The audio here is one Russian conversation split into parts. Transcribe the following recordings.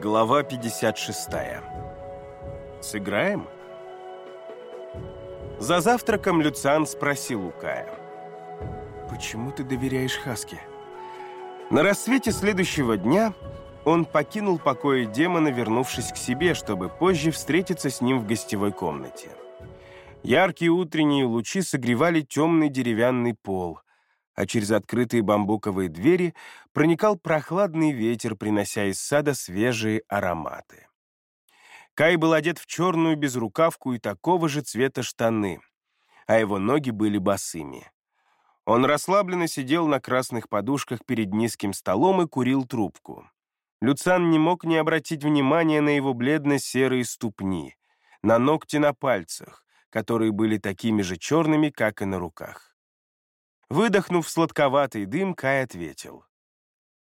Глава 56. Сыграем? За завтраком Люциан спросил у Кая. «Почему ты доверяешь Хаске?» На рассвете следующего дня он покинул покои демона, вернувшись к себе, чтобы позже встретиться с ним в гостевой комнате. Яркие утренние лучи согревали темный деревянный пол, а через открытые бамбуковые двери проникал прохладный ветер, принося из сада свежие ароматы. Кай был одет в черную безрукавку и такого же цвета штаны, а его ноги были босыми. Он расслабленно сидел на красных подушках перед низким столом и курил трубку. Люцан не мог не обратить внимания на его бледно-серые ступни, на ногти на пальцах, которые были такими же черными, как и на руках. Выдохнув сладковатый дым, Кай ответил.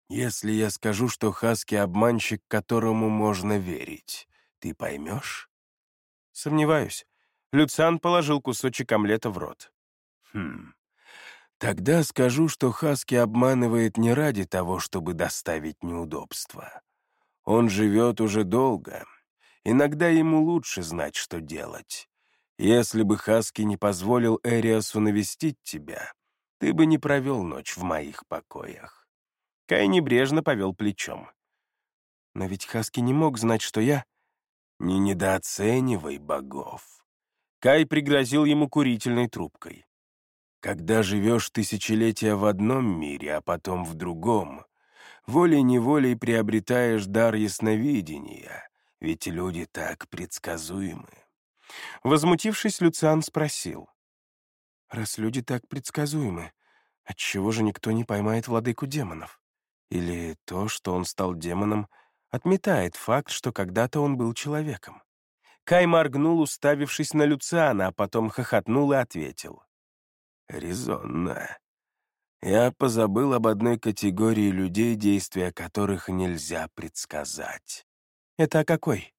«Если я скажу, что Хаски — обманщик, которому можно верить, ты поймешь?» «Сомневаюсь». Люциан положил кусочек омлета в рот. «Хм. Тогда скажу, что Хаски обманывает не ради того, чтобы доставить неудобства. Он живет уже долго. Иногда ему лучше знать, что делать. Если бы Хаски не позволил Эриасу навестить тебя, ты бы не провел ночь в моих покоях». Кай небрежно повел плечом. «Но ведь Хаски не мог знать, что я...» «Не недооценивай богов». Кай пригрозил ему курительной трубкой. «Когда живешь тысячелетия в одном мире, а потом в другом, волей-неволей приобретаешь дар ясновидения, ведь люди так предсказуемы». Возмутившись, Люциан спросил. Раз люди так предсказуемы, отчего же никто не поймает владыку демонов? Или то, что он стал демоном, отметает факт, что когда-то он был человеком? Кай моргнул, уставившись на Люциана, а потом хохотнул и ответил. «Резонно. Я позабыл об одной категории людей, действия которых нельзя предсказать». «Это о какой?»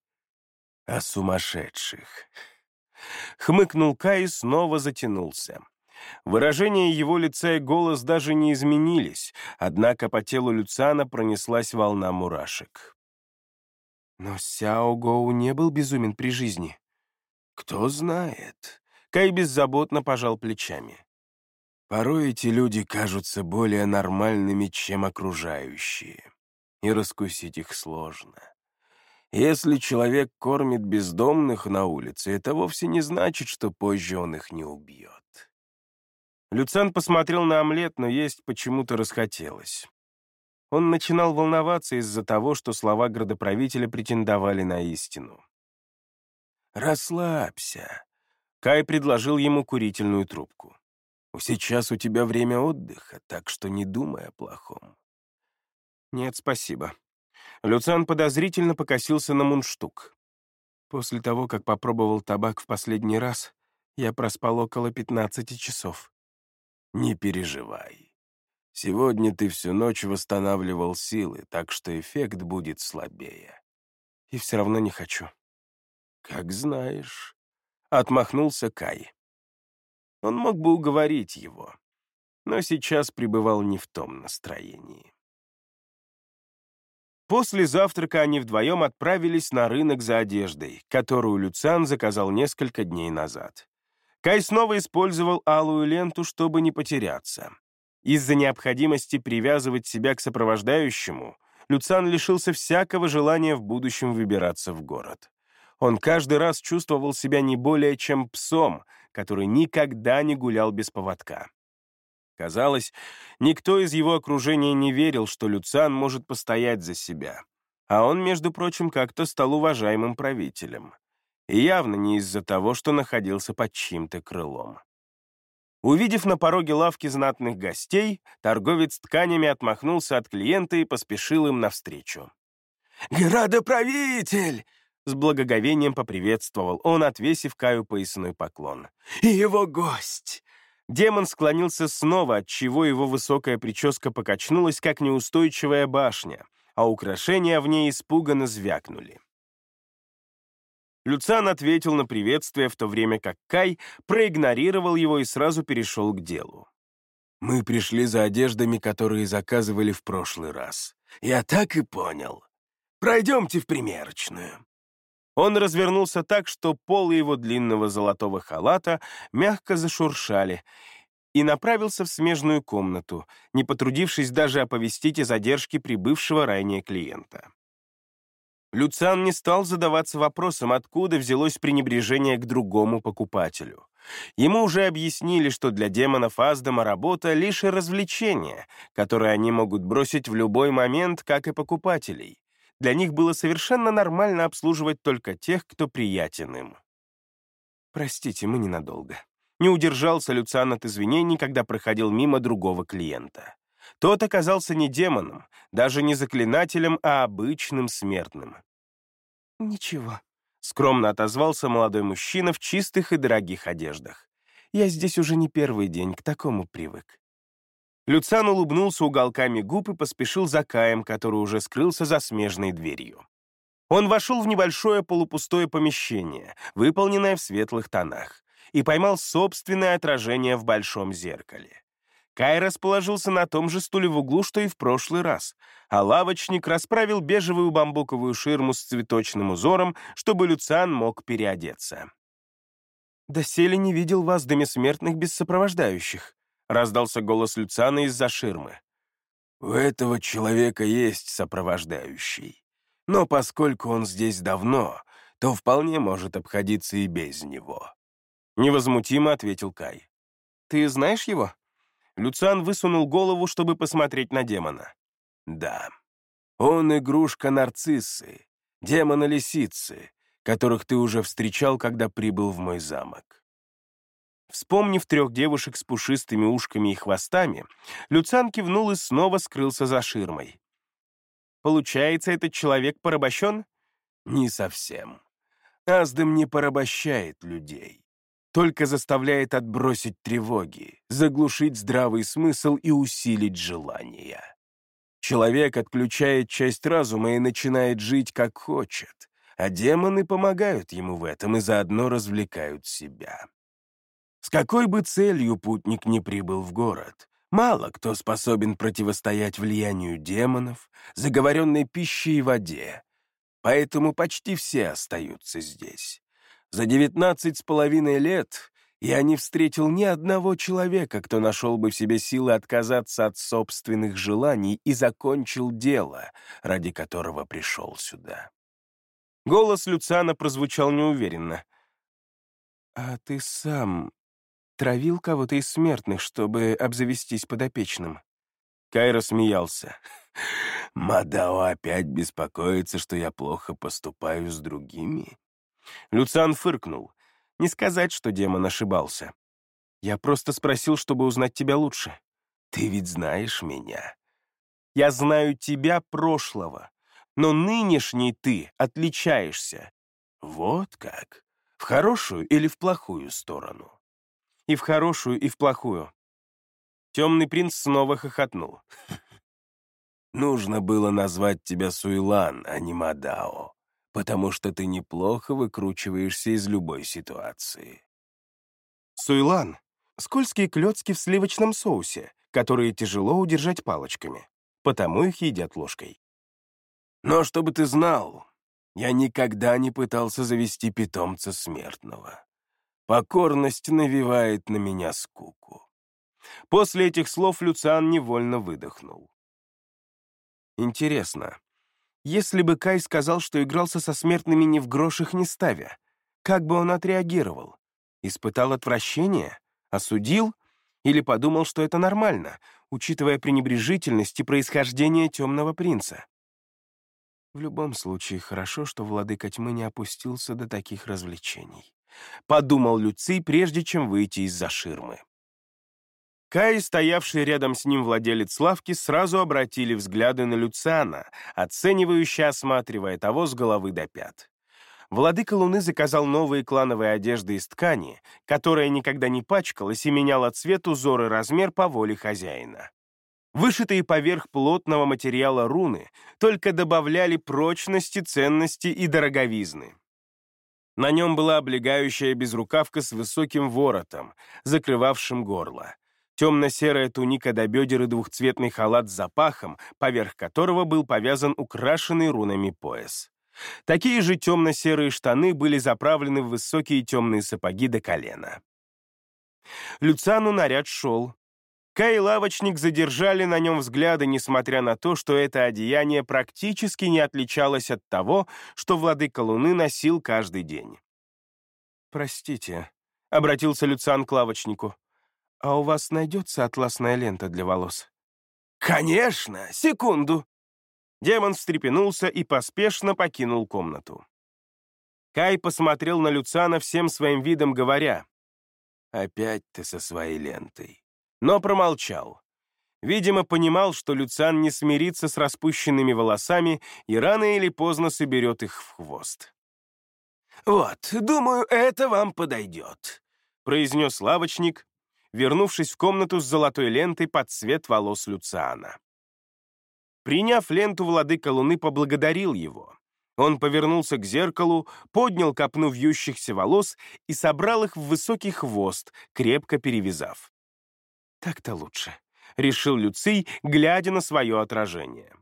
«О сумасшедших. Хмыкнул Кай и снова затянулся. Выражение его лица и голос даже не изменились, однако по телу Люциана пронеслась волна мурашек. Но Сяо Гоу не был безумен при жизни. Кто знает. Кай беззаботно пожал плечами. Порой эти люди кажутся более нормальными, чем окружающие, и раскусить их сложно. Если человек кормит бездомных на улице, это вовсе не значит, что позже он их не убьет. Люцен посмотрел на омлет, но есть почему-то расхотелось. Он начинал волноваться из-за того, что слова градоправителя претендовали на истину. «Расслабься», — Кай предложил ему курительную трубку. «Сейчас у тебя время отдыха, так что не думай о плохом». «Нет, спасибо», Люциан подозрительно покосился на мундштук. После того, как попробовал табак в последний раз, я проспал около 15 часов. «Не переживай. Сегодня ты всю ночь восстанавливал силы, так что эффект будет слабее. И все равно не хочу». «Как знаешь», — отмахнулся Кай. Он мог бы уговорить его, но сейчас пребывал не в том настроении. После завтрака они вдвоем отправились на рынок за одеждой, которую Люциан заказал несколько дней назад. Кай снова использовал алую ленту, чтобы не потеряться. Из-за необходимости привязывать себя к сопровождающему, Люциан лишился всякого желания в будущем выбираться в город. Он каждый раз чувствовал себя не более чем псом, который никогда не гулял без поводка. Казалось, никто из его окружения не верил, что Люциан может постоять за себя. А он, между прочим, как-то стал уважаемым правителем. И явно не из-за того, что находился под чьим-то крылом. Увидев на пороге лавки знатных гостей, торговец тканями отмахнулся от клиента и поспешил им навстречу. «Градоправитель!» С благоговением поприветствовал он, отвесив Каю поясной поклон. «И его гость! Демон склонился снова, отчего его высокая прическа покачнулась, как неустойчивая башня, а украшения в ней испуганно звякнули. Люциан ответил на приветствие, в то время как Кай проигнорировал его и сразу перешел к делу. «Мы пришли за одеждами, которые заказывали в прошлый раз. Я так и понял». Пройдемте в примерочную». Он развернулся так, что полы его длинного золотого халата мягко зашуршали, и направился в смежную комнату, не потрудившись даже оповестить о задержке прибывшего ранее клиента. Люциан не стал задаваться вопросом, откуда взялось пренебрежение к другому покупателю. Ему уже объяснили, что для демонов Аздама работа — лишь развлечение, которое они могут бросить в любой момент, как и покупателей для них было совершенно нормально обслуживать только тех, кто приятен им. «Простите, мы ненадолго». Не удержался Люциан от извинений, когда проходил мимо другого клиента. Тот оказался не демоном, даже не заклинателем, а обычным смертным. «Ничего», — скромно отозвался молодой мужчина в чистых и дорогих одеждах. «Я здесь уже не первый день, к такому привык». Люцан улыбнулся уголками губ и поспешил за Каем, который уже скрылся за смежной дверью. Он вошел в небольшое полупустое помещение, выполненное в светлых тонах, и поймал собственное отражение в большом зеркале. Кай расположился на том же стуле в углу, что и в прошлый раз, а лавочник расправил бежевую бамбуковую ширму с цветочным узором, чтобы Люциан мог переодеться. «Доселе не видел вас, до смертных, без сопровождающих», — раздался голос Люциана из-за ширмы. «У этого человека есть сопровождающий. Но поскольку он здесь давно, то вполне может обходиться и без него». Невозмутимо ответил Кай. «Ты знаешь его?» Люциан высунул голову, чтобы посмотреть на демона. «Да. Он игрушка нарциссы, демона-лисицы, которых ты уже встречал, когда прибыл в мой замок. Вспомнив трех девушек с пушистыми ушками и хвостами, Люциан кивнул и снова скрылся за ширмой. «Получается, этот человек порабощен?» «Не совсем. Аздем не порабощает людей, только заставляет отбросить тревоги, заглушить здравый смысл и усилить желания. Человек отключает часть разума и начинает жить как хочет, а демоны помогают ему в этом и заодно развлекают себя. С какой бы целью путник не прибыл в город, мало кто способен противостоять влиянию демонов, заговоренной пище и воде, поэтому почти все остаются здесь. За девятнадцать с половиной лет я не встретил ни одного человека, кто нашел бы в себе силы отказаться от собственных желаний и закончил дело, ради которого пришел сюда. Голос Люцана прозвучал неуверенно. «А ты сам Травил кого-то из смертных, чтобы обзавестись подопечным. Кайра смеялся. «Мадао опять беспокоится, что я плохо поступаю с другими?» Люциан фыркнул. Не сказать, что демон ошибался. «Я просто спросил, чтобы узнать тебя лучше. Ты ведь знаешь меня. Я знаю тебя прошлого, но нынешний ты отличаешься. Вот как? В хорошую или в плохую сторону?» И в хорошую, и в плохую. Темный принц снова хохотнул. «Нужно было назвать тебя Суйлан, а не Мадао, потому что ты неплохо выкручиваешься из любой ситуации». Суйлан — скользкие клетки в сливочном соусе, которые тяжело удержать палочками, потому их едят ложкой. «Но чтобы ты знал, я никогда не пытался завести питомца смертного. Покорность навевает на меня скуку. После этих слов Люциан невольно выдохнул. Интересно, если бы Кай сказал, что игрался со смертными ни в грошах не ставя, как бы он отреагировал? Испытал отвращение? Осудил? Или подумал, что это нормально, учитывая пренебрежительность и происхождение темного принца? В любом случае, хорошо, что владыка тьмы не опустился до таких развлечений. — подумал Люций, прежде чем выйти из-за ширмы. Кай, стоявший рядом с ним владелец лавки, сразу обратили взгляды на Люциана, оценивающе осматривая того с головы до пят. Владыка Луны заказал новые клановые одежды из ткани, которая никогда не пачкалась и меняла цвет, узор и размер по воле хозяина. Вышитые поверх плотного материала руны только добавляли прочности, ценности и дороговизны. На нем была облегающая безрукавка с высоким воротом, закрывавшим горло. темно-серая туника до бедер и двухцветный халат с запахом, поверх которого был повязан украшенный рунами пояс. Такие же темно-серые штаны были заправлены в высокие темные сапоги до колена. Люциану наряд шел. Кай и лавочник задержали на нем взгляды, несмотря на то, что это одеяние практически не отличалось от того, что владыка Луны носил каждый день. «Простите», — обратился Люциан к лавочнику, «а у вас найдется атласная лента для волос?» «Конечно! Секунду!» Демон встрепенулся и поспешно покинул комнату. Кай посмотрел на Люцана всем своим видом, говоря, «Опять ты со своей лентой». Но промолчал. Видимо, понимал, что Люциан не смирится с распущенными волосами и рано или поздно соберет их в хвост. «Вот, думаю, это вам подойдет», — произнес лавочник, вернувшись в комнату с золотой лентой под цвет волос Люциана. Приняв ленту, владыка Луны поблагодарил его. Он повернулся к зеркалу, поднял копну вьющихся волос и собрал их в высокий хвост, крепко перевязав. «Так-то лучше», — решил Люций, глядя на свое отражение.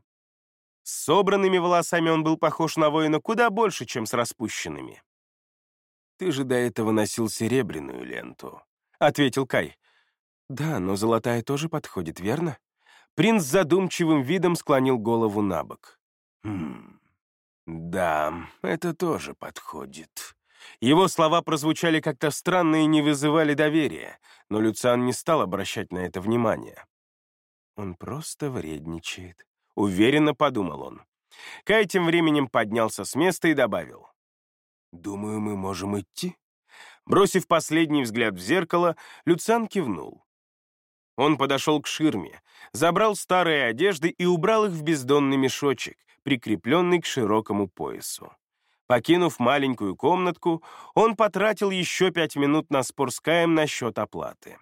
С собранными волосами он был похож на воина куда больше, чем с распущенными. «Ты же до этого носил серебряную ленту», — ответил Кай. «Да, но золотая тоже подходит, верно?» Принц задумчивым видом склонил голову на бок. «Хм, да, это тоже подходит». Его слова прозвучали как-то странно и не вызывали доверия, но Люциан не стал обращать на это внимание. «Он просто вредничает», — уверенно подумал он. Кай тем временем поднялся с места и добавил. «Думаю, мы можем идти?» Бросив последний взгляд в зеркало, Люциан кивнул. Он подошел к ширме, забрал старые одежды и убрал их в бездонный мешочек, прикрепленный к широкому поясу. Покинув маленькую комнатку, он потратил еще пять минут на спор с Каем насчет оплаты.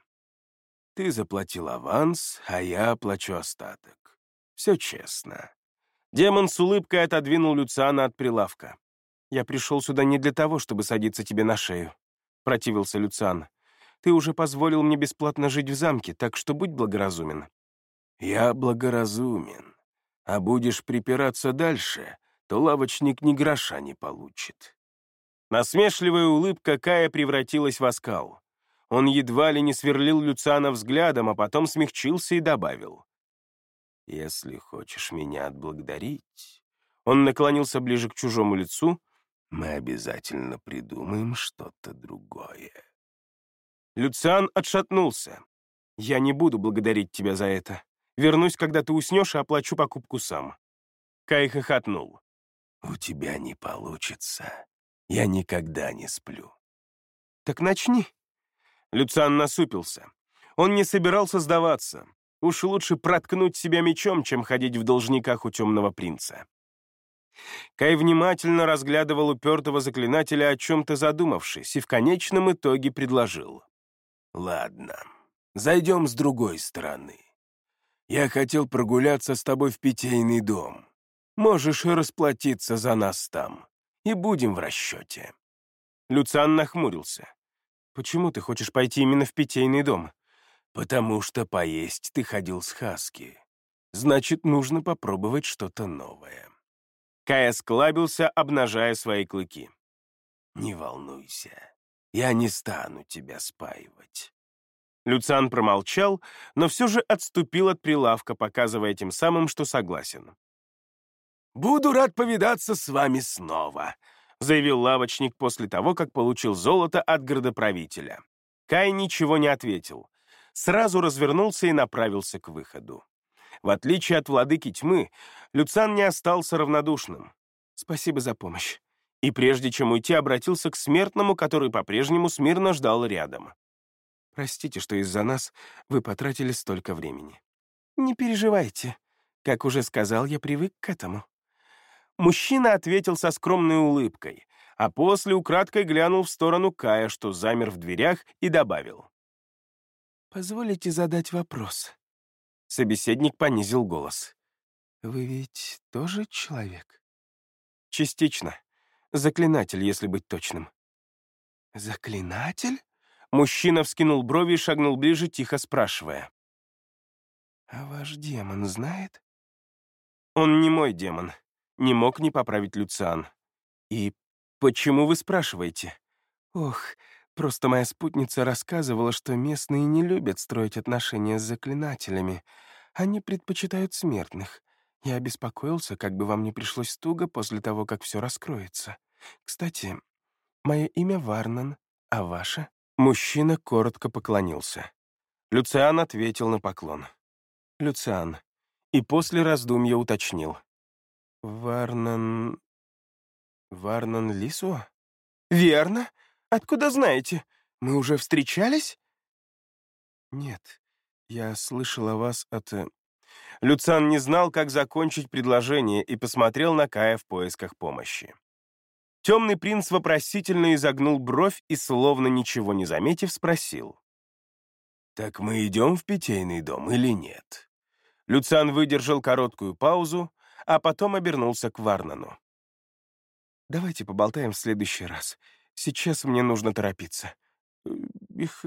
«Ты заплатил аванс, а я оплачу остаток. Все честно». Демон с улыбкой отодвинул Люциана от прилавка. «Я пришел сюда не для того, чтобы садиться тебе на шею», — противился Люциан. Ты уже позволил мне бесплатно жить в замке, так что будь благоразумен». «Я благоразумен. А будешь припираться дальше, то лавочник ни гроша не получит». Насмешливая улыбка Кая превратилась в оскал. Он едва ли не сверлил Люциана взглядом, а потом смягчился и добавил. «Если хочешь меня отблагодарить...» Он наклонился ближе к чужому лицу. «Мы обязательно придумаем что-то другое». Люциан отшатнулся. «Я не буду благодарить тебя за это. Вернусь, когда ты уснешь, и оплачу покупку сам». Кай хохотнул. «У тебя не получится. Я никогда не сплю». «Так начни». Люциан насупился. Он не собирался сдаваться. Уж лучше проткнуть себя мечом, чем ходить в должниках у темного принца. Кай внимательно разглядывал упертого заклинателя, о чем-то задумавшись, и в конечном итоге предложил. Ладно, зайдем с другой стороны. Я хотел прогуляться с тобой в питейный дом. Можешь расплатиться за нас там, и будем в расчете». Люциан нахмурился. «Почему ты хочешь пойти именно в питейный дом?» «Потому что поесть ты ходил с Хаски. Значит, нужно попробовать что-то новое». Кая склабился, обнажая свои клыки. «Не волнуйся. Я не стану тебя спаивать». Люциан промолчал, но все же отступил от прилавка, показывая тем самым, что согласен. «Буду рад повидаться с вами снова», — заявил лавочник после того, как получил золото от городоправителя. Кай ничего не ответил. Сразу развернулся и направился к выходу. В отличие от владыки тьмы, Люциан не остался равнодушным. «Спасибо за помощь и прежде чем уйти, обратился к смертному, который по-прежнему смирно ждал рядом. «Простите, что из-за нас вы потратили столько времени». «Не переживайте. Как уже сказал, я привык к этому». Мужчина ответил со скромной улыбкой, а после украдкой глянул в сторону Кая, что замер в дверях, и добавил. «Позволите задать вопрос?» Собеседник понизил голос. «Вы ведь тоже человек?» «Частично», Заклинатель, если быть точным». «Заклинатель?» Мужчина вскинул брови и шагнул ближе, тихо спрашивая. «А ваш демон знает?» «Он не мой демон», — не мог не поправить Люциан. «И почему вы спрашиваете?» «Ох, просто моя спутница рассказывала, что местные не любят строить отношения с заклинателями. Они предпочитают смертных. Я обеспокоился, как бы вам не пришлось туго после того, как все раскроется. Кстати, мое имя Варнан, а ваше?» Мужчина коротко поклонился. Люциан ответил на поклон. «Люциан». И после раздумья уточнил. «Варнан... Варнан Лису?» «Верно. Откуда знаете? Мы уже встречались?» «Нет, я слышал о вас от...» э, Люциан не знал, как закончить предложение, и посмотрел на Кая в поисках помощи. Темный принц вопросительно изогнул бровь и, словно ничего не заметив, спросил. «Так мы идем в питейный дом или нет?» Люциан выдержал короткую паузу, а потом обернулся к Варнану. «Давайте поболтаем в следующий раз. Сейчас мне нужно торопиться». «Их...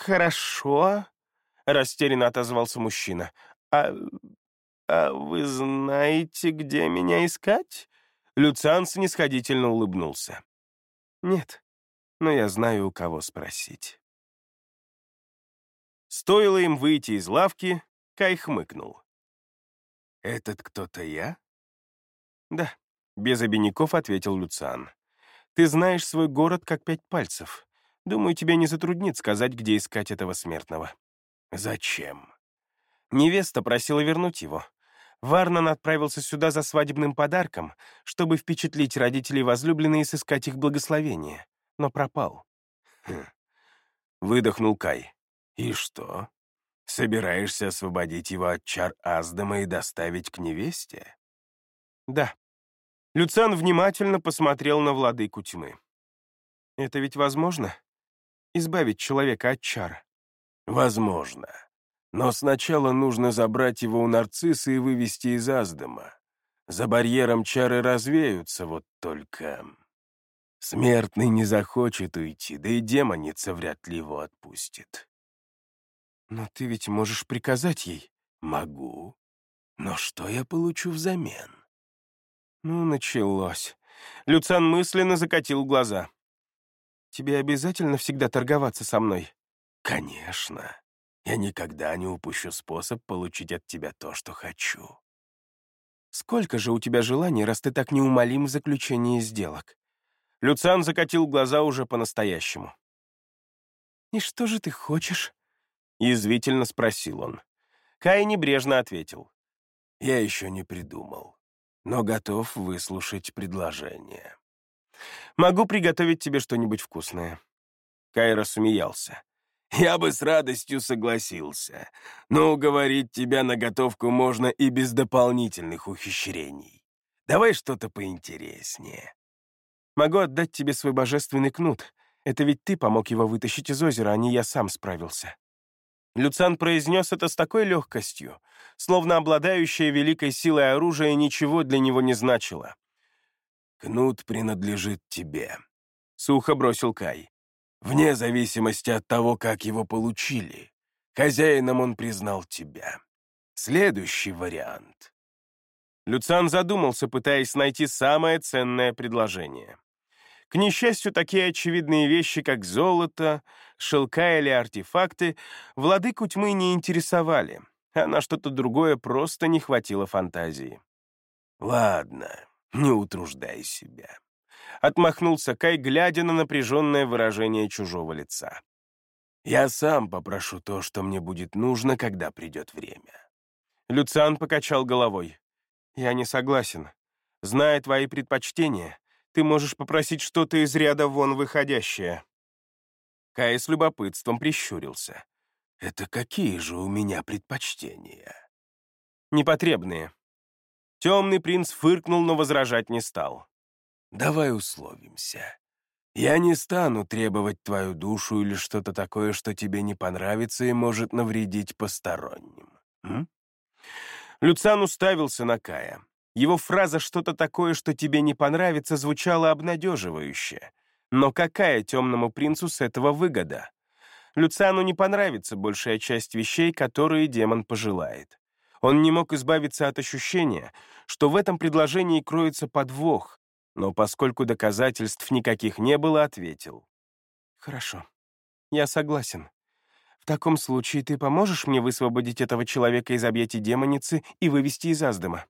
хорошо», — растерянно отозвался мужчина. «А... а вы знаете, где меня искать?» Люциан снисходительно улыбнулся. «Нет, но я знаю, у кого спросить». Стоило им выйти из лавки, Кай хмыкнул. «Этот кто-то я?» «Да», — без обиняков ответил Люциан. «Ты знаешь свой город как пять пальцев. Думаю, тебе не затруднит сказать, где искать этого смертного». «Зачем?» Невеста просила вернуть его. Варнан отправился сюда за свадебным подарком, чтобы впечатлить родителей возлюбленной и сыскать их благословение, но пропал. Хм. Выдохнул Кай. «И что? Собираешься освободить его от чар Аздама и доставить к невесте?» «Да». Люциан внимательно посмотрел на владыку тьмы. «Это ведь возможно? Избавить человека от чар?» «Возможно», но сначала нужно забрать его у нарцисса и вывести из Аздама. За барьером чары развеются, вот только... Смертный не захочет уйти, да и демоница вряд ли его отпустит. Но ты ведь можешь приказать ей. Могу. Но что я получу взамен? Ну, началось. Люцан мысленно закатил глаза. Тебе обязательно всегда торговаться со мной? Конечно. Я никогда не упущу способ получить от тебя то, что хочу. Сколько же у тебя желаний, раз ты так неумолим в заключении сделок? Люциан закатил глаза уже по-настоящему. «И что же ты хочешь?» — язвительно спросил он. Кай небрежно ответил. «Я еще не придумал, но готов выслушать предложение. Могу приготовить тебе что-нибудь вкусное». Кай рассмеялся. Я бы с радостью согласился, но уговорить тебя на готовку можно и без дополнительных ухищрений. Давай что-то поинтереснее. Могу отдать тебе свой божественный кнут. Это ведь ты помог его вытащить из озера, а не я сам справился. Люцан произнес это с такой легкостью, словно обладающее великой силой оружие ничего для него не значило. «Кнут принадлежит тебе», — сухо бросил Кай вне зависимости от того, как его получили. Хозяином он признал тебя. Следующий вариант. Люциан задумался, пытаясь найти самое ценное предложение. К несчастью, такие очевидные вещи, как золото, шелка или артефакты, владыку тьмы не интересовали, а на что-то другое просто не хватило фантазии. «Ладно, не утруждай себя. Отмахнулся Кай, глядя на напряженное выражение чужого лица. «Я сам попрошу то, что мне будет нужно, когда придет время». Люциан покачал головой. «Я не согласен. Зная твои предпочтения, ты можешь попросить что-то из ряда вон выходящее». Кай с любопытством прищурился. «Это какие же у меня предпочтения?» «Непотребные». Темный принц фыркнул, но возражать не стал. Давай условимся. Я не стану требовать твою душу или что-то такое, что тебе не понравится и может навредить посторонним. М? Люциан уставился на Кая. Его фраза «что-то такое, что тебе не понравится» звучала обнадеживающе. Но какая темному принцу с этого выгода? Люциану не понравится большая часть вещей, которые демон пожелает. Он не мог избавиться от ощущения, что в этом предложении кроется подвох, но поскольку доказательств никаких не было, ответил. «Хорошо, я согласен. В таком случае ты поможешь мне высвободить этого человека из объятий демоницы и вывести из Аздама?»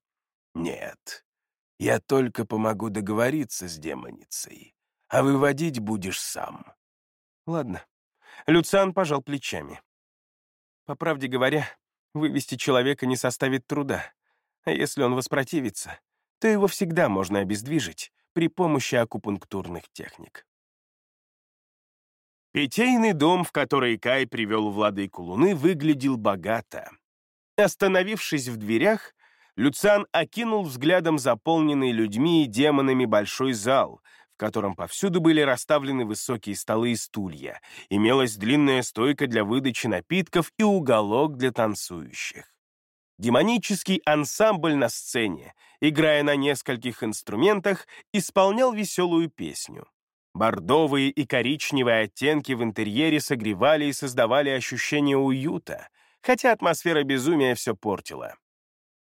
«Нет, я только помогу договориться с демоницей, а выводить будешь сам». «Ладно». Люциан пожал плечами. По правде говоря, вывести человека не составит труда, а если он воспротивится, то его всегда можно обездвижить при помощи акупунктурных техник. Питейный дом, в который Кай привел владыку Луны, выглядел богато. Остановившись в дверях, Люциан окинул взглядом заполненный людьми и демонами большой зал, в котором повсюду были расставлены высокие столы и стулья, имелась длинная стойка для выдачи напитков и уголок для танцующих. Демонический ансамбль на сцене, играя на нескольких инструментах, исполнял веселую песню. Бордовые и коричневые оттенки в интерьере согревали и создавали ощущение уюта, хотя атмосфера безумия все портила.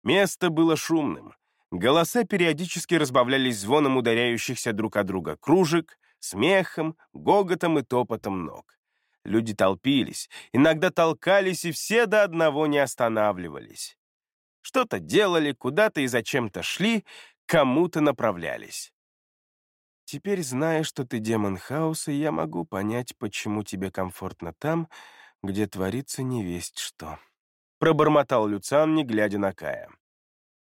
Место было шумным. Голоса периодически разбавлялись звоном ударяющихся друг о друга кружек, смехом, гоготом и топотом ног. Люди толпились, иногда толкались, и все до одного не останавливались. Что-то делали, куда-то и зачем-то шли, кому-то направлялись. Теперь, зная, что ты демон хаоса, я могу понять, почему тебе комфортно там, где творится невесть что. Пробормотал Люциан, не глядя на Кая.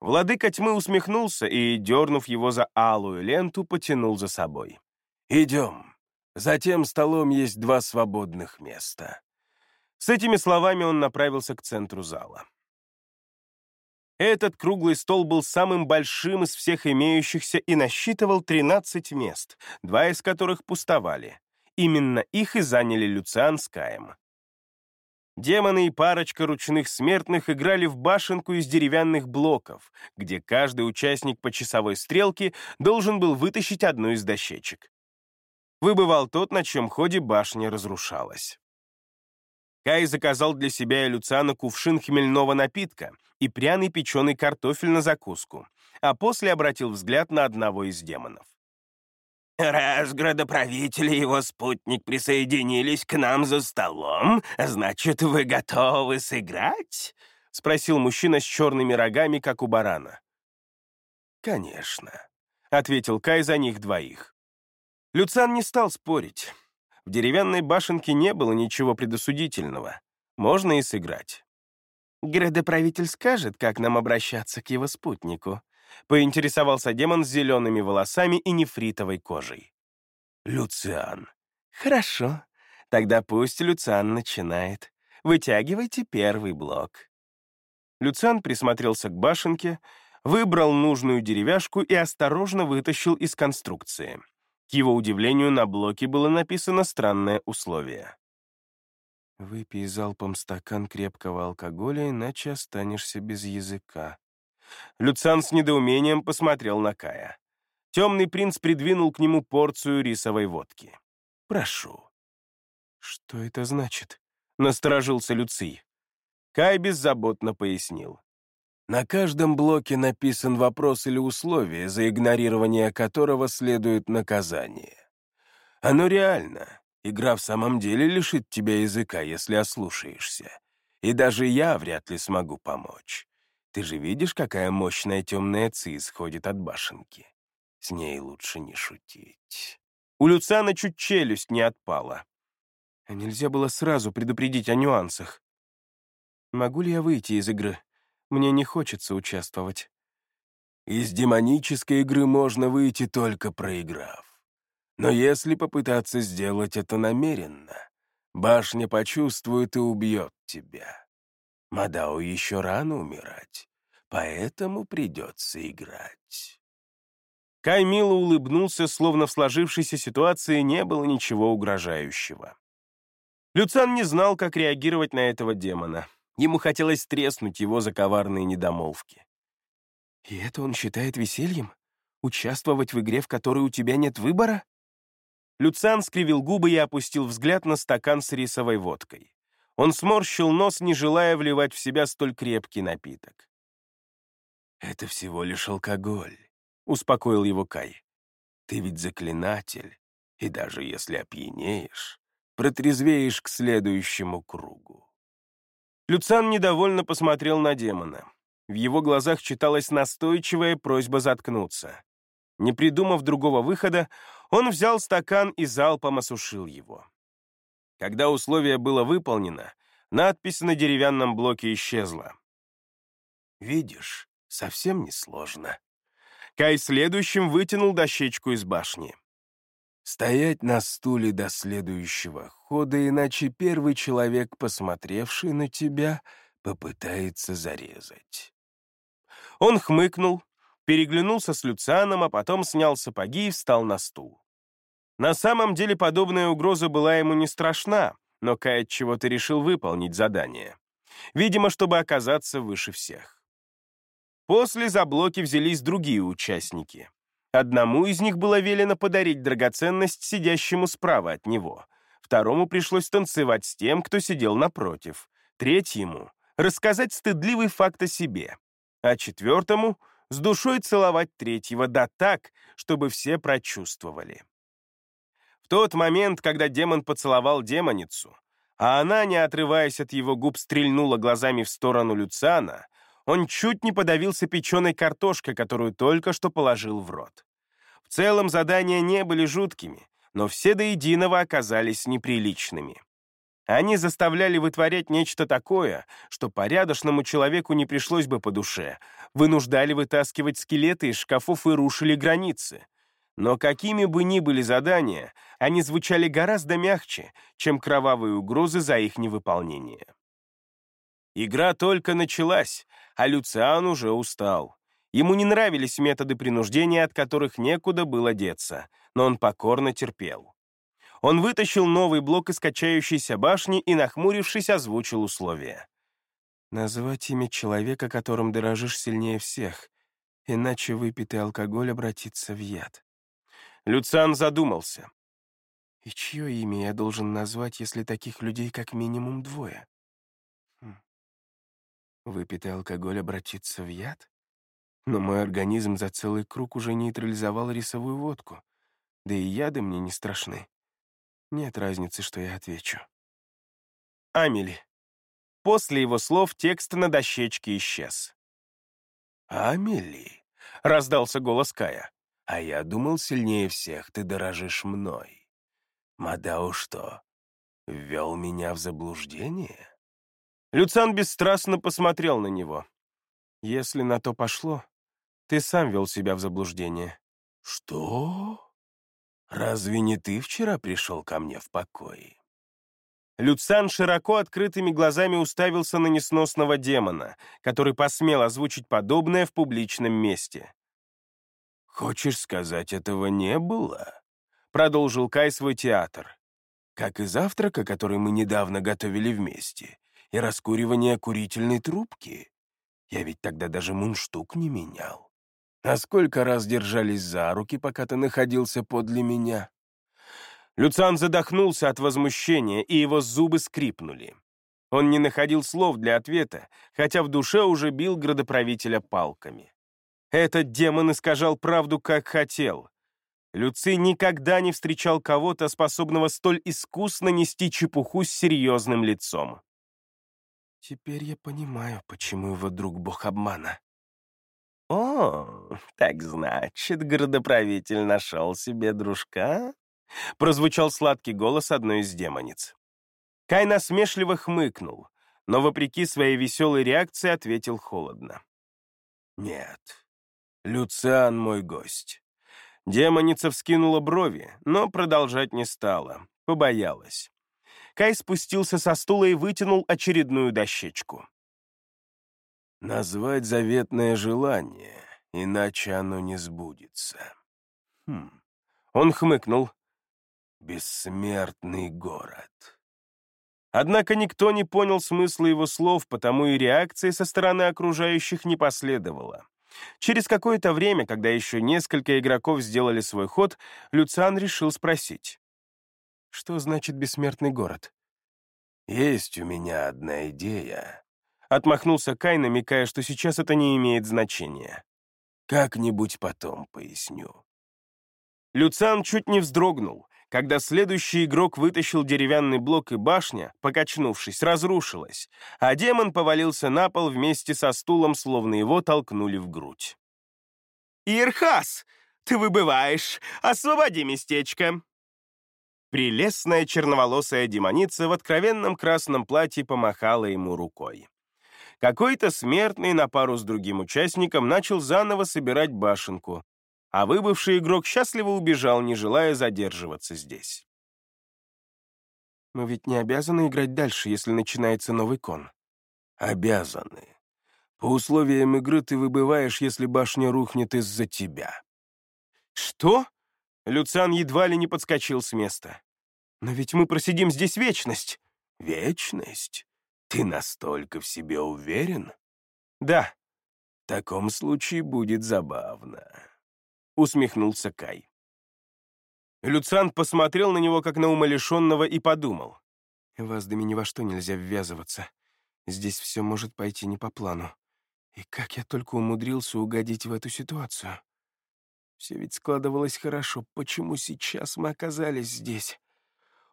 Владыка тьмы усмехнулся и, дернув его за алую ленту, потянул за собой. «Идем. За тем столом есть два свободных места». С этими словами он направился к центру зала. Этот круглый стол был самым большим из всех имеющихся и насчитывал 13 мест, два из которых пустовали. Именно их и заняли Люциан с Каем. Демоны и парочка ручных смертных играли в башенку из деревянных блоков, где каждый участник по часовой стрелке должен был вытащить одну из дощечек. Выбывал тот, на чем ходе башня разрушалась. Кай заказал для себя и Люциана кувшин хмельного напитка и пряный печеный картофель на закуску, а после обратил взгляд на одного из демонов. «Раз градоправитель и его спутник присоединились к нам за столом, значит, вы готовы сыграть?» — спросил мужчина с черными рогами, как у барана. «Конечно», — ответил Кай за них двоих. Люцан не стал спорить. В деревянной башенке не было ничего предосудительного. Можно и сыграть. «Градоправитель скажет, как нам обращаться к его спутнику», поинтересовался демон с зелеными волосами и нефритовой кожей. «Люциан». «Хорошо. Тогда пусть Люциан начинает. Вытягивайте первый блок». Люциан присмотрелся к башенке, выбрал нужную деревяшку и осторожно вытащил из конструкции. К его удивлению, на блоке было написано странное условие. «Выпей залпом стакан крепкого алкоголя, иначе останешься без языка». Люциан с недоумением посмотрел на Кая. Темный принц придвинул к нему порцию рисовой водки. «Прошу». «Что это значит?» — насторожился Люций. Кай беззаботно пояснил. На каждом блоке написан вопрос или условие, за игнорирование которого следует наказание. Оно реально. Игра в самом деле лишит тебя языка, если ослушаешься. И даже я вряд ли смогу помочь. Ты же видишь, какая мощная темная ци исходит от башенки. С ней лучше не шутить. У Люцана чуть челюсть не отпала. А нельзя было сразу предупредить о нюансах. Могу ли я выйти из игры? Мне не хочется участвовать. Из демонической игры можно выйти только проиграв. Но если попытаться сделать это намеренно, башня почувствует и убьет тебя. Мадао еще рано умирать, поэтому придется играть. Кай мило улыбнулся, словно в сложившейся ситуации не было ничего угрожающего. Люцан не знал, как реагировать на этого демона. Ему хотелось треснуть его за коварные недомолвки. «И это он считает весельем? Участвовать в игре, в которой у тебя нет выбора?» Люциан скривил губы и опустил взгляд на стакан с рисовой водкой. Он сморщил нос, не желая вливать в себя столь крепкий напиток. «Это всего лишь алкоголь», — успокоил его Кай. «Ты ведь заклинатель, и даже если опьянеешь, протрезвеешь к следующему кругу». Люциан недовольно посмотрел на демона. В его глазах читалась настойчивая просьба заткнуться. Не придумав другого выхода, он взял стакан и залпом осушил его. Когда условие было выполнено, надпись на деревянном блоке исчезла. «Видишь, совсем несложно». Кай следующим вытянул дощечку из башни. «Стоять на стуле до следующего хода, иначе первый человек, посмотревший на тебя, попытается зарезать». Он хмыкнул, переглянулся с Люцианом, а потом снял сапоги и встал на стул. На самом деле подобная угроза была ему не страшна, но Кай чего-то решил выполнить задание. Видимо, чтобы оказаться выше всех. После за блоки взялись другие участники. Одному из них было велено подарить драгоценность сидящему справа от него. Второму пришлось танцевать с тем, кто сидел напротив. Третьему — рассказать стыдливый факт о себе. А четвертому — с душой целовать третьего, да так, чтобы все прочувствовали тот момент, когда демон поцеловал демоницу, а она, не отрываясь от его губ, стрельнула глазами в сторону Люциана, он чуть не подавился печеной картошкой, которую только что положил в рот. В целом задания не были жуткими, но все до единого оказались неприличными. Они заставляли вытворять нечто такое, что порядочному человеку не пришлось бы по душе, вынуждали вытаскивать скелеты из шкафов и рушили границы — но какими бы ни были задания, они звучали гораздо мягче, чем кровавые угрозы за их невыполнение. Игра только началась, а Люциан уже устал. Ему не нравились методы принуждения, от которых некуда было деться, но он покорно терпел. Он вытащил новый блок из качающейся башни и, нахмурившись, озвучил условия. «Назвать имя человека, которым дорожишь сильнее всех, иначе выпитый алкоголь обратится в яд. Люциан задумался. И чье имя я должен назвать, если таких людей как минимум двое? Хм. Выпитый алкоголь обратится в яд? Но мой организм за целый круг уже нейтрализовал рисовую водку. Да и яды мне не страшны. Нет разницы, что я отвечу. Амели. После его слов текст на дощечке исчез. «Амели», — раздался голос Кая. А я думал, сильнее всех ты дорожишь мной. Мадау что, ввел меня в заблуждение?» Люцан бесстрастно посмотрел на него. «Если на то пошло, ты сам вел себя в заблуждение». «Что? Разве не ты вчера пришел ко мне в покое?» Люцан широко открытыми глазами уставился на несносного демона, который посмел озвучить подобное в публичном месте. «Хочешь сказать, этого не было?» — продолжил Кай свой театр. «Как и завтрака, который мы недавно готовили вместе, и раскуривание курительной трубки. Я ведь тогда даже мундштук не менял. А сколько раз держались за руки, пока ты находился подле меня?» Люциан задохнулся от возмущения, и его зубы скрипнули. Он не находил слов для ответа, хотя в душе уже бил градоправителя палками. Этот демон искажал правду, как хотел. Люций никогда не встречал кого-то, способного столь искусно нести чепуху с серьезным лицом. Теперь я понимаю, почему его друг бог обмана. «О, так значит, городоправитель нашел себе дружка?» Прозвучал сладкий голос одной из демониц. Кай насмешливо хмыкнул, но, вопреки своей веселой реакции, ответил холодно. «Нет, «Люциан мой гость». Демоница вскинула брови, но продолжать не стала, побоялась. Кай спустился со стула и вытянул очередную дощечку. «Назвать заветное желание, иначе оно не сбудется». Хм. Он хмыкнул. «Бессмертный город». Однако никто не понял смысла его слов, потому и реакции со стороны окружающих не последовало. Через какое-то время, когда еще несколько игроков сделали свой ход, Люциан решил спросить. Что значит бессмертный город? Есть у меня одна идея. Отмахнулся Кай, намекая, что сейчас это не имеет значения. Как-нибудь потом поясню. Люциан чуть не вздрогнул, когда следующий игрок вытащил деревянный блок и башня, покачнувшись, разрушилась, а демон повалился на пол вместе со стулом, словно его толкнули в грудь. «Ирхас, ты выбываешь! Освободи местечко!» Прелестная черноволосая демоница в откровенном красном платье помахала ему рукой. Какой-то смертный на пару с другим участником начал заново собирать башенку, а выбывший игрок счастливо убежал, не желая задерживаться здесь. «Мы ведь не обязаны играть дальше, если начинается новый кон?» «Обязаны. По условиям игры ты выбываешь, если башня рухнет из-за тебя». «Что?» Люциан едва ли не подскочил с места. «Но ведь мы просидим здесь вечность». «Вечность? Ты настолько в себе уверен?» «Да». «В таком случае будет забавно», — усмехнулся Кай. Люциан посмотрел на него, как на умалишенного, и подумал. «Ваздами ни во что нельзя ввязываться. Здесь все может пойти не по плану. И как я только умудрился угодить в эту ситуацию. Все ведь складывалось хорошо. Почему сейчас мы оказались здесь?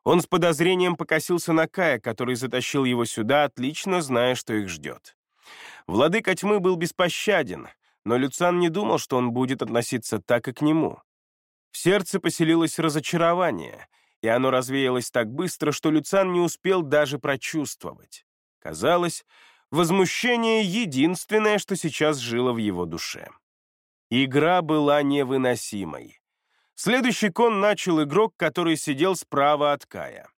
Он с подозрением покосился на Кая, который затащил его сюда, отлично зная, что их ждет. Владыка тьмы был беспощаден, но Люцан не думал, что он будет относиться так и к нему. В сердце поселилось разочарование, и оно развеялось так быстро, что Люцан не успел даже прочувствовать. Казалось, возмущение — единственное, что сейчас жило в его душе. Игра была невыносимой. Следующий кон начал игрок, который сидел справа от Кая.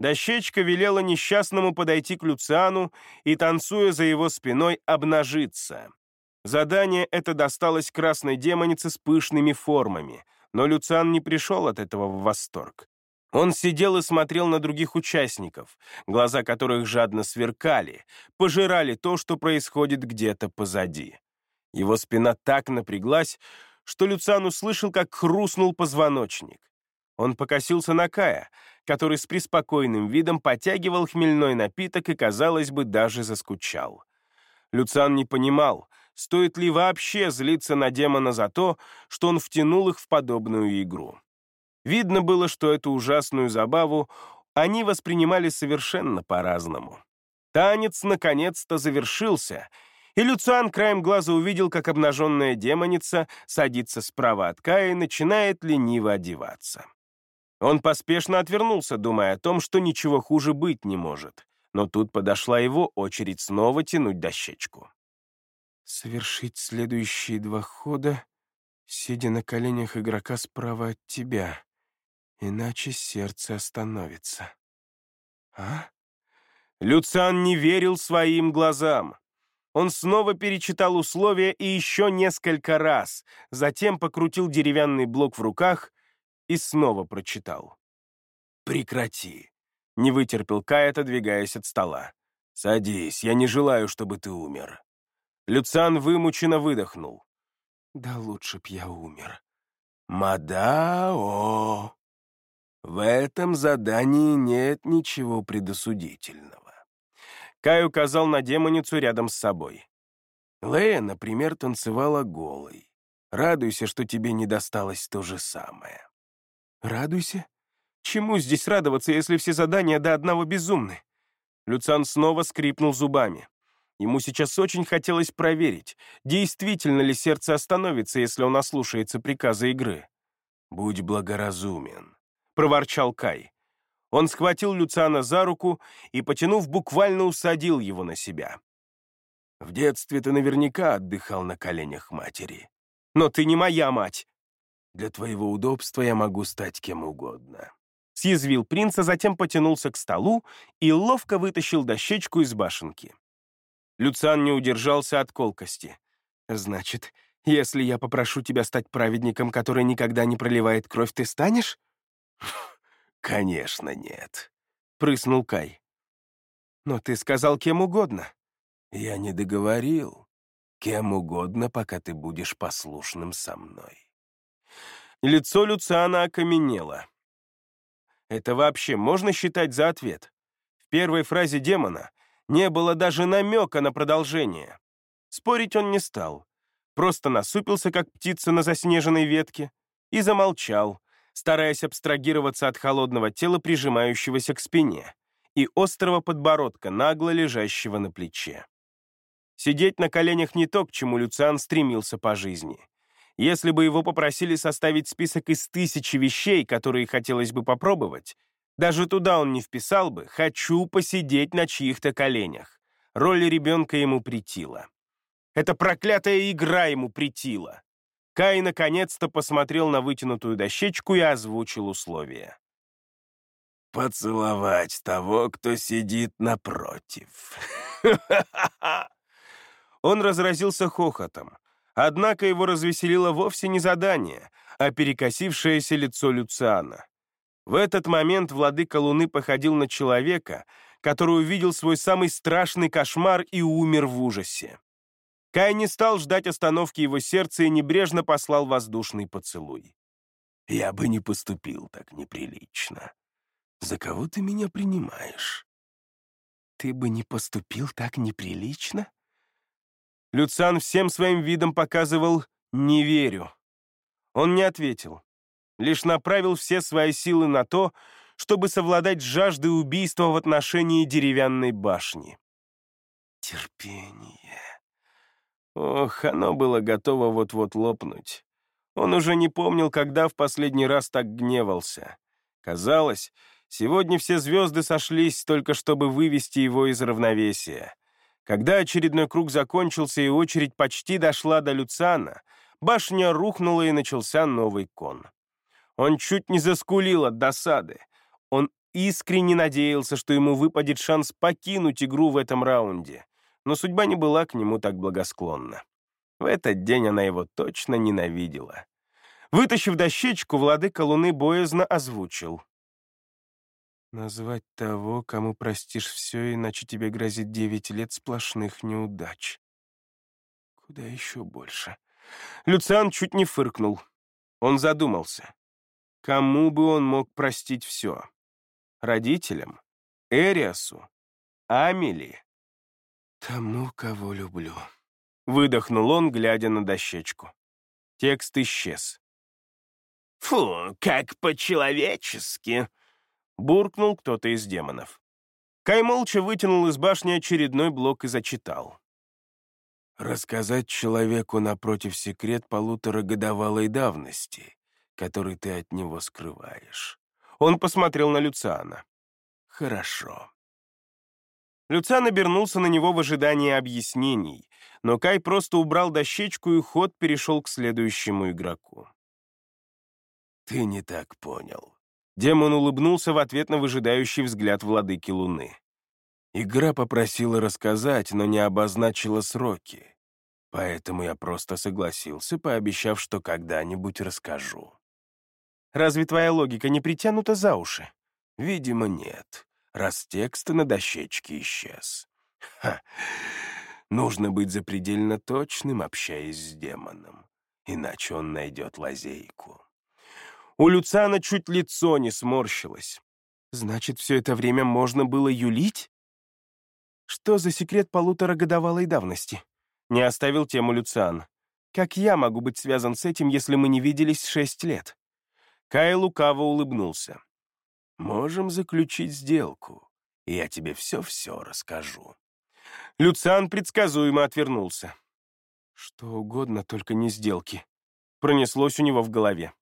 Дощечка велела несчастному подойти к Люциану и, танцуя за его спиной, обнажиться. Задание это досталось красной демонице с пышными формами, но Люциан не пришел от этого в восторг. Он сидел и смотрел на других участников, глаза которых жадно сверкали, пожирали то, что происходит где-то позади. Его спина так напряглась, что Люциан услышал, как хрустнул позвоночник. Он покосился на Кая, который с преспокойным видом потягивал хмельной напиток и, казалось бы, даже заскучал. Люциан не понимал, стоит ли вообще злиться на демона за то, что он втянул их в подобную игру. Видно было, что эту ужасную забаву они воспринимали совершенно по-разному. Танец наконец-то завершился — и Люциан краем глаза увидел, как обнаженная демоница садится справа от Кая и начинает лениво одеваться. Он поспешно отвернулся, думая о том, что ничего хуже быть не может, но тут подошла его очередь снова тянуть дощечку. «Совершить следующие два хода, сидя на коленях игрока справа от тебя, иначе сердце остановится». «А?» Люциан не верил своим глазам. Он снова перечитал условия и еще несколько раз, затем покрутил деревянный блок в руках и снова прочитал. «Прекрати», — не вытерпел Кай, отодвигаясь от стола. «Садись, я не желаю, чтобы ты умер». Люциан вымученно выдохнул. «Да лучше б я умер». «Мадао, в этом задании нет ничего предосудительного. Кай указал на демоницу рядом с собой. Лея, например, танцевала голой. Радуйся, что тебе не досталось то же самое. Радуйся? Чему здесь радоваться, если все задания до одного безумны? Люцан снова скрипнул зубами. Ему сейчас очень хотелось проверить, действительно ли сердце остановится, если он ослушается приказа игры. «Будь благоразумен», — проворчал Кай. Он схватил Люциана за руку и, потянув, буквально усадил его на себя. «В детстве ты наверняка отдыхал на коленях матери. Но ты не моя мать!» «Для твоего удобства я могу стать кем угодно». Съязвил принц, а затем потянулся к столу и ловко вытащил дощечку из башенки. Люциан не удержался от колкости. «Значит, если я попрошу тебя стать праведником, который никогда не проливает кровь, ты станешь?» «Конечно нет», — прыснул Кай. «Но ты сказал кем угодно». «Я не договорил. Кем угодно, пока ты будешь послушным со мной». Лицо Люциана окаменело. Это вообще можно считать за ответ? В первой фразе демона не было даже намека на продолжение. Спорить он не стал, просто насупился, как птица на заснеженной ветке, и замолчал, стараясь абстрагироваться от холодного тела, прижимающегося к спине, и острого подбородка, нагло лежащего на плече. Сидеть на коленях не то, к чему Люциан стремился по жизни. Если бы его попросили составить список из тысячи вещей, которые хотелось бы попробовать, даже туда он не вписал бы «хочу посидеть на чьих-то коленях». Роль ребенка ему притила. Эта проклятая игра ему притила. Кай наконец-то посмотрел на вытянутую дощечку и озвучил условия. «Поцеловать того, кто сидит напротив». Он разразился хохотом. Однако его развеселило вовсе не задание, а перекосившееся лицо Люциана. В этот момент владыка Луны походил на человека, который увидел свой самый страшный кошмар и умер в ужасе. Кай не стал ждать остановки его сердца и небрежно послал воздушный поцелуй. «Я бы не поступил так неприлично. За кого ты меня принимаешь?» «Ты бы не поступил так неприлично?» Люциан всем своим видом показывал «не верю». Он не ответил, лишь направил все свои силы на то, чтобы совладать с жаждой убийства в отношении деревянной башни. Терпение. Ох, оно было готово вот-вот лопнуть. Он уже не помнил, когда в последний раз так гневался. Казалось, сегодня все звезды сошлись только чтобы вывести его из равновесия. Когда очередной круг закончился и очередь почти дошла до Люцана, башня рухнула и начался новый кон. Он чуть не заскулил от досады. Он искренне надеялся, что ему выпадет шанс покинуть игру в этом раунде но судьба не была к нему так благосклонна. В этот день она его точно ненавидела. Вытащив дощечку, владыка Луны боязно озвучил. «Назвать того, кому простишь все, иначе тебе грозит девять лет сплошных неудач. Куда еще больше?» Люциан чуть не фыркнул. Он задумался. Кому бы он мог простить все? Родителям? Эриасу? Амели? «Тому, кого люблю», — выдохнул он, глядя на дощечку. Текст исчез. «Фу, как по-человечески!» — буркнул кто-то из демонов. Кай молча вытянул из башни очередной блок и зачитал. «Рассказать человеку напротив секрет полуторагодовалой давности, который ты от него скрываешь». Он посмотрел на Люциана. «Хорошо. Люциан обернулся на него в ожидании объяснений, но Кай просто убрал дощечку, и ход перешел к следующему игроку. «Ты не так понял». Демон улыбнулся в ответ на выжидающий взгляд владыки Луны. «Игра попросила рассказать, но не обозначила сроки. Поэтому я просто согласился, пообещав, что когда-нибудь расскажу». «Разве твоя логика не притянута за уши?» «Видимо, нет раз текст на дощечке исчез. Ха. Нужно быть запредельно точным, общаясь с демоном, иначе он найдет лазейку. У Люцана чуть лицо не сморщилось. Значит, все это время можно было юлить? Что за секрет полуторагодовалой давности? Не оставил тему Люциан. Как я могу быть связан с этим, если мы не виделись шесть лет? Кай лукаво улыбнулся. Можем заключить сделку, и я тебе все-все расскажу». Люциан предсказуемо отвернулся. Что угодно, только не сделки. Пронеслось у него в голове.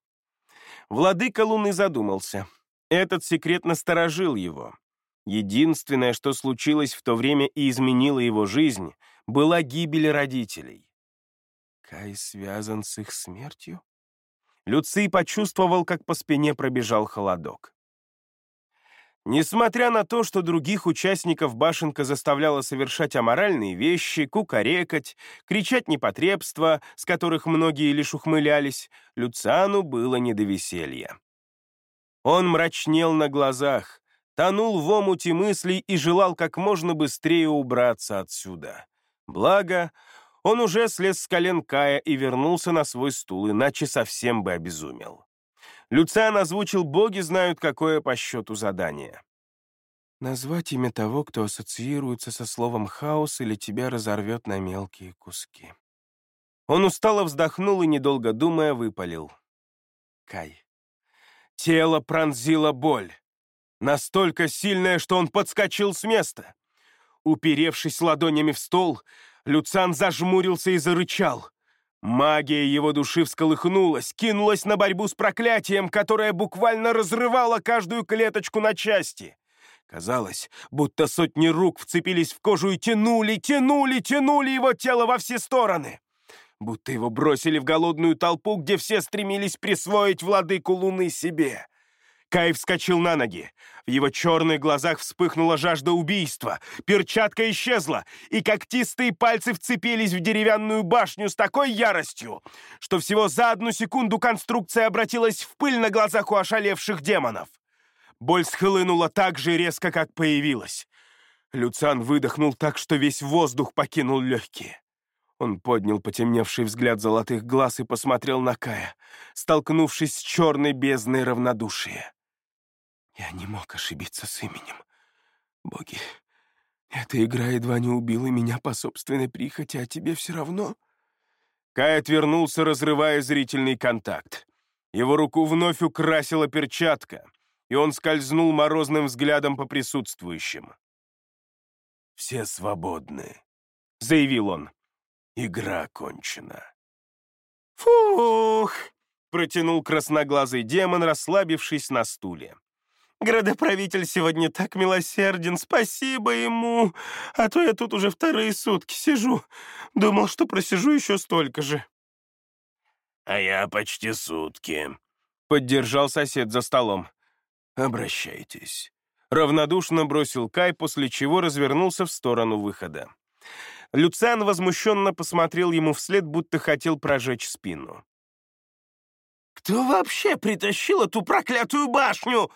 Владыка Луны задумался. Этот секрет насторожил его. Единственное, что случилось в то время и изменило его жизнь, была гибель родителей. Кай связан с их смертью? Люций почувствовал, как по спине пробежал холодок. Несмотря на то, что других участников башенка заставляла совершать аморальные вещи, кукарекать, кричать непотребства, с которых многие лишь ухмылялись, Люциану было не до веселья. Он мрачнел на глазах, тонул в омуте мыслей и желал как можно быстрее убраться отсюда. Благо, он уже слез с колен Кая и вернулся на свой стул, иначе совсем бы обезумел. Люциан озвучил «Боги знают, какое по счету задание». Назвать имя того, кто ассоциируется со словом «хаос» или тебя разорвет на мелкие куски. Он устало вздохнул и, недолго думая, выпалил. Кай. Тело пронзила боль. Настолько сильная, что он подскочил с места. Уперевшись ладонями в стол, Люцан зажмурился и зарычал. Магия его души всколыхнулась, кинулась на борьбу с проклятием, которое буквально разрывало каждую клеточку на части. Казалось, будто сотни рук вцепились в кожу и тянули, тянули, тянули его тело во все стороны. Будто его бросили в голодную толпу, где все стремились присвоить владыку Луны себе. Кай вскочил на ноги. В его черных глазах вспыхнула жажда убийства. Перчатка исчезла, и когтистые пальцы вцепились в деревянную башню с такой яростью, что всего за одну секунду конструкция обратилась в пыль на глазах у ошалевших демонов. Боль схлынула так же резко, как появилась. Люциан выдохнул так, что весь воздух покинул легкие. Он поднял потемневший взгляд золотых глаз и посмотрел на Кая, столкнувшись с черной бездной равнодушия. «Я не мог ошибиться с именем. Боги, эта игра едва не убила меня по собственной прихоти, а тебе все равно?» Кай отвернулся, разрывая зрительный контакт. Его руку вновь украсила перчатка — и он скользнул морозным взглядом по присутствующим. «Все свободны», — заявил он. «Игра кончена». «Фух!» — протянул красноглазый демон, расслабившись на стуле. «Градоправитель сегодня так милосерден, спасибо ему! А то я тут уже вторые сутки сижу. Думал, что просижу еще столько же». «А я почти сутки», — поддержал сосед за столом. «Обращайтесь». Равнодушно бросил Кай, после чего развернулся в сторону выхода. Люциан возмущенно посмотрел ему вслед, будто хотел прожечь спину. «Кто вообще притащил эту проклятую башню?»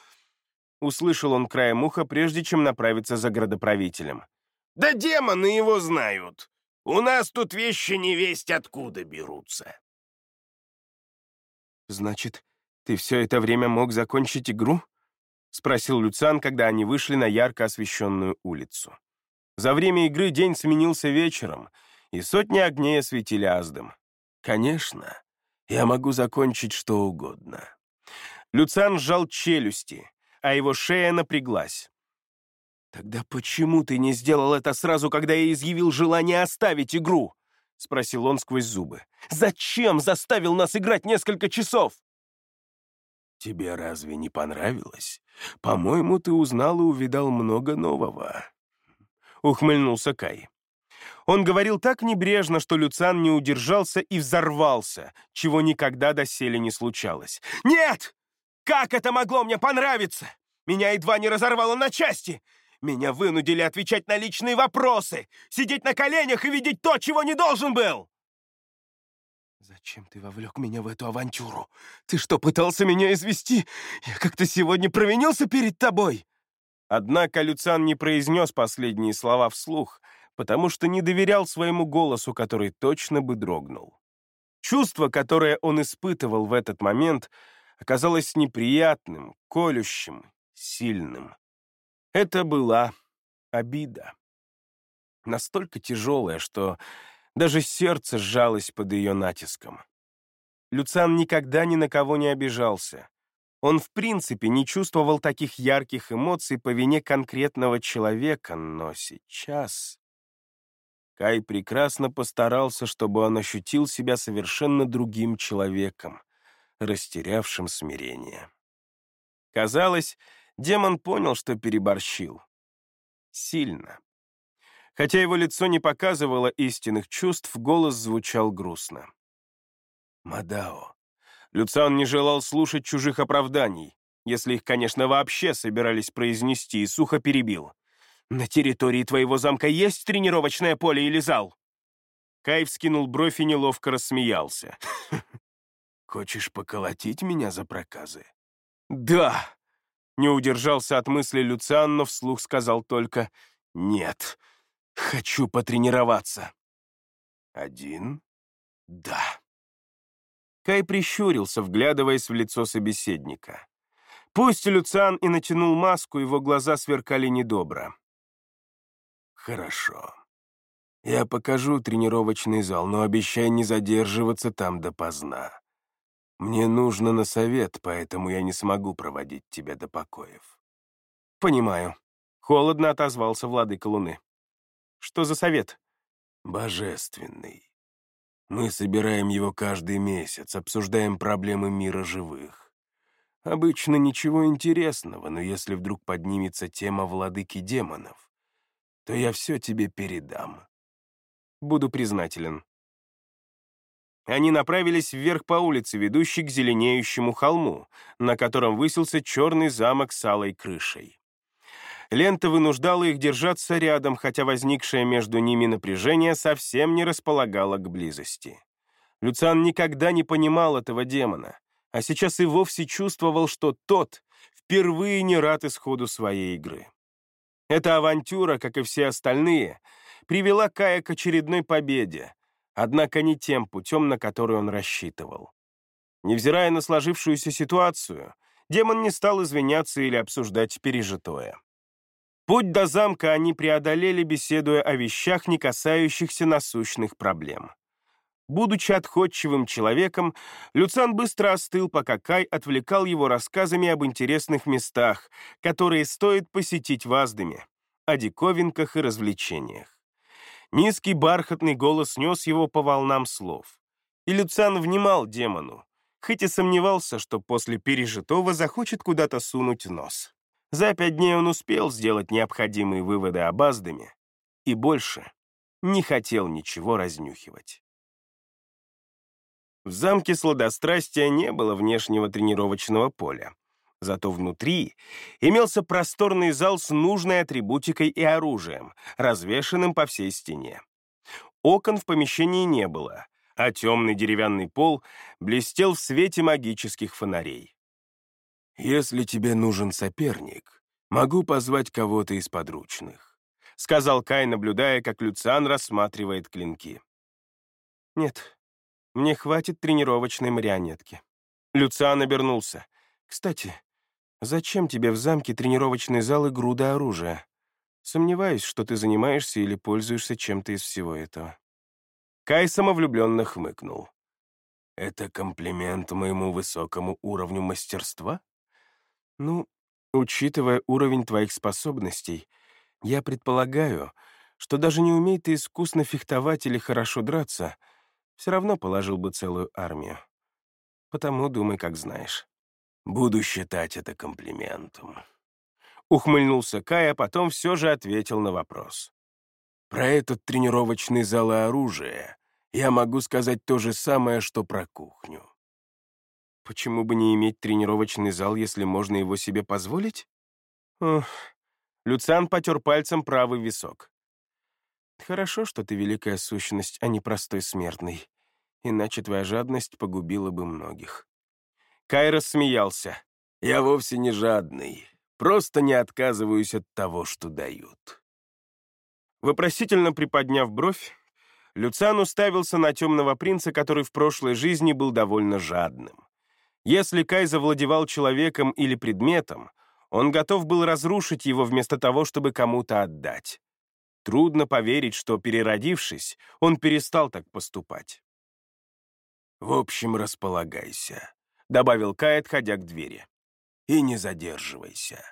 Услышал он краем уха, прежде чем направиться за градоправителем. «Да демоны его знают! У нас тут вещи не весть откуда берутся!» «Значит, ты все это время мог закончить игру?» — спросил Люциан, когда они вышли на ярко освещенную улицу. За время игры день сменился вечером, и сотни огней осветили Аздом. «Конечно, я могу закончить что угодно». Люциан сжал челюсти, а его шея напряглась. «Тогда почему ты не сделал это сразу, когда я изъявил желание оставить игру?» — спросил он сквозь зубы. «Зачем заставил нас играть несколько часов?» «Тебе разве не понравилось? По-моему, ты узнал и увидал много нового», — ухмыльнулся Кай. Он говорил так небрежно, что Люцан не удержался и взорвался, чего никогда доселе не случалось. «Нет! Как это могло мне понравиться? Меня едва не разорвало на части! Меня вынудили отвечать на личные вопросы, сидеть на коленях и видеть то, чего не должен был!» «Зачем ты вовлек меня в эту авантюру? Ты что, пытался меня извести? Я как-то сегодня провинился перед тобой!» Однако Люциан не произнес последние слова вслух, потому что не доверял своему голосу, который точно бы дрогнул. Чувство, которое он испытывал в этот момент, оказалось неприятным, колющим, сильным. Это была обида. Настолько тяжелая, что даже сердце сжалось под ее натиском. Люциан никогда ни на кого не обижался. Он в принципе не чувствовал таких ярких эмоций по вине конкретного человека, но сейчас... Кай прекрасно постарался, чтобы он ощутил себя совершенно другим человеком, растерявшим смирение. Казалось, демон понял, что переборщил. Сильно. Хотя его лицо не показывало истинных чувств, голос звучал грустно. «Мадао». Люциан не желал слушать чужих оправданий, если их, конечно, вообще собирались произнести, и сухо перебил. «На территории твоего замка есть тренировочное поле или зал?» Кай вскинул бровь и неловко рассмеялся. «Хочешь поколотить меня за проказы?» «Да!» Не удержался от мысли Люциан, но вслух сказал только «нет». Хочу потренироваться. Один? Да. Кай прищурился, вглядываясь в лицо собеседника. Пусть Люциан и натянул маску, его глаза сверкали недобро. «Хорошо. Я покажу тренировочный зал, но обещай не задерживаться там допоздна. Мне нужно на совет, поэтому я не смогу проводить тебя до покоев». «Понимаю», — холодно отозвался владыка Луны. «Что за совет?» «Божественный. Мы собираем его каждый месяц, обсуждаем проблемы мира живых. Обычно ничего интересного, но если вдруг поднимется тема владыки демонов, то я все тебе передам. Буду признателен. Они направились вверх по улице, ведущей к зеленеющему холму, на котором высился черный замок с алой крышей. Лента вынуждала их держаться рядом, хотя возникшее между ними напряжение совсем не располагало к близости. Люциан никогда не понимал этого демона, а сейчас и вовсе чувствовал, что тот впервые не рад исходу своей игры. Эта авантюра, как и все остальные, привела Кая к очередной победе, однако не тем путем, на который он рассчитывал. Невзирая на сложившуюся ситуацию, демон не стал извиняться или обсуждать пережитое. Путь до замка они преодолели, беседуя о вещах, не касающихся насущных проблем. Будучи отходчивым человеком, Люцан быстро остыл, пока Кай отвлекал его рассказами об интересных местах, которые стоит посетить в Аздаме, о диковинках и развлечениях. Низкий бархатный голос нес его по волнам слов. И Люцан внимал демону, хоть и сомневался, что после пережитого захочет куда-то сунуть нос. За пять дней он успел сделать необходимые выводы об Аздаме и больше не хотел ничего разнюхивать. В замке сладострастия не было внешнего тренировочного поля. Зато внутри имелся просторный зал с нужной атрибутикой и оружием, развешенным по всей стене. Окон в помещении не было, а темный деревянный пол блестел в свете магических фонарей. «Если тебе нужен соперник, могу позвать кого-то из подручных», сказал Кай, наблюдая, как Люциан рассматривает клинки. «Нет, мне хватит тренировочной марионетки». Люциан обернулся. «Кстати, зачем тебе в замке тренировочный зал и груда оружия? Сомневаюсь, что ты занимаешься или пользуешься чем-то из всего этого». Кай самовлюбленно хмыкнул. «Это комплимент моему высокому уровню мастерства?» Ну, учитывая уровень твоих способностей, я предполагаю, что даже не умей ты искусно фехтовать или хорошо драться, все равно положил бы целую армию. Потому думай, как знаешь. Буду считать это комплиментом. Ухмыльнулся Кай, а потом все же ответил на вопрос. Про этот тренировочный зал и оружие я могу сказать то же самое, что про кухню. Почему бы не иметь тренировочный зал, если можно его себе позволить? Ох, Люциан потер пальцем правый висок. Хорошо, что ты великая сущность, а не простой смертный. Иначе твоя жадность погубила бы многих. Кай смеялся. Я вовсе не жадный. Просто не отказываюсь от того, что дают. Вопросительно приподняв бровь, Люциан уставился на темного принца, который в прошлой жизни был довольно жадным. Если Кай завладевал человеком или предметом, он готов был разрушить его вместо того, чтобы кому-то отдать. Трудно поверить, что, переродившись, он перестал так поступать. «В общем, располагайся», — добавил Кай, отходя к двери. «И не задерживайся».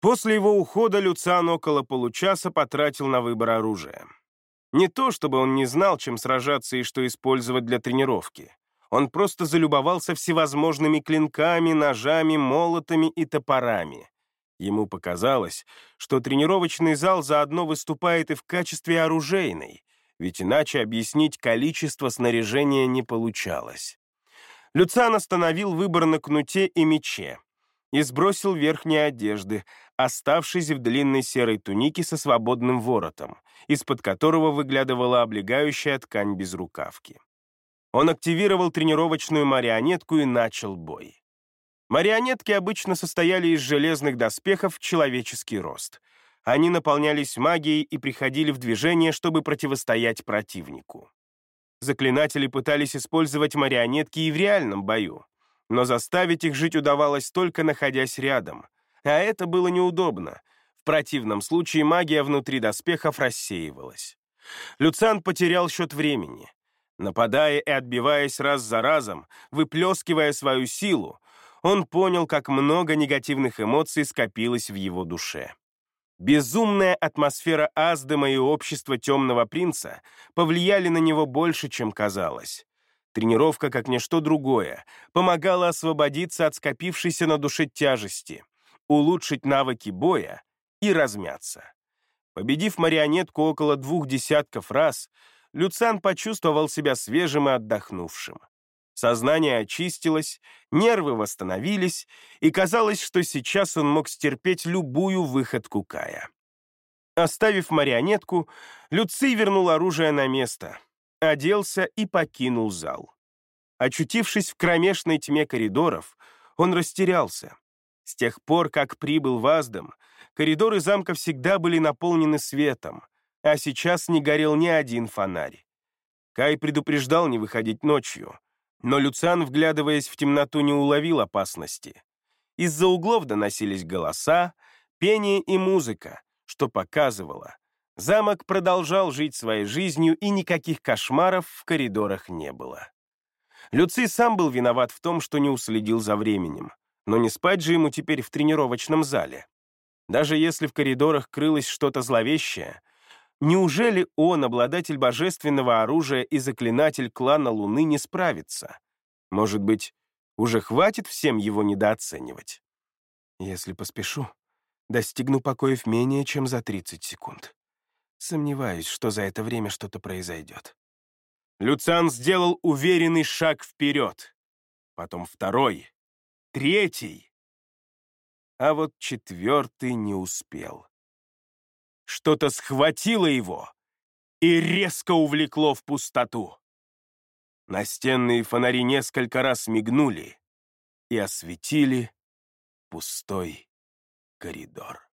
После его ухода Люциан около получаса потратил на выбор оружия. Не то, чтобы он не знал, чем сражаться и что использовать для тренировки. Он просто залюбовался всевозможными клинками, ножами, молотами и топорами. Ему показалось, что тренировочный зал заодно выступает и в качестве оружейной, ведь иначе объяснить количество снаряжения не получалось. Люциан остановил выбор на кнуте и мече и сбросил верхние одежды, оставшись в длинной серой тунике со свободным воротом, из-под которого выглядывала облегающая ткань без рукавки. Он активировал тренировочную марионетку и начал бой. Марионетки обычно состояли из железных доспехов в человеческий рост. Они наполнялись магией и приходили в движение, чтобы противостоять противнику. Заклинатели пытались использовать марионетки и в реальном бою, но заставить их жить удавалось только находясь рядом, а это было неудобно. В противном случае магия внутри доспехов рассеивалась. Люциан потерял счет времени. Нападая и отбиваясь раз за разом, выплескивая свою силу, он понял, как много негативных эмоций скопилось в его душе. Безумная атмосфера Аздема и общество Темного Принца повлияли на него больше, чем казалось. Тренировка, как ничто другое, помогала освободиться от скопившейся на душе тяжести, улучшить навыки боя и размяться. Победив марионетку около двух десятков раз, Люцан почувствовал себя свежим и отдохнувшим. Сознание очистилось, нервы восстановились, и казалось, что сейчас он мог стерпеть любую выходку Кая. Оставив марионетку, Люций вернул оружие на место, оделся и покинул зал. Очутившись в кромешной тьме коридоров, он растерялся. С тех пор, как прибыл в Аздам, коридоры замка всегда были наполнены светом, а сейчас не горел ни один фонарь. Кай предупреждал не выходить ночью, но Люциан, вглядываясь в темноту, не уловил опасности. Из-за углов доносились голоса, пение и музыка, что показывало. Замок продолжал жить своей жизнью, и никаких кошмаров в коридорах не было. Люций сам был виноват в том, что не уследил за временем, но не спать же ему теперь в тренировочном зале. Даже если в коридорах крылось что-то зловещее, Неужели он, обладатель божественного оружия и заклинатель клана Луны, не справится? Может быть, уже хватит всем его недооценивать? Если поспешу, достигну покоев менее чем за 30 секунд. Сомневаюсь, что за это время что-то произойдет. Люциан сделал уверенный шаг вперед. Потом второй, третий. А вот четвертый не успел. Что-то схватило его и резко увлекло в пустоту. Настенные фонари несколько раз мигнули и осветили пустой коридор.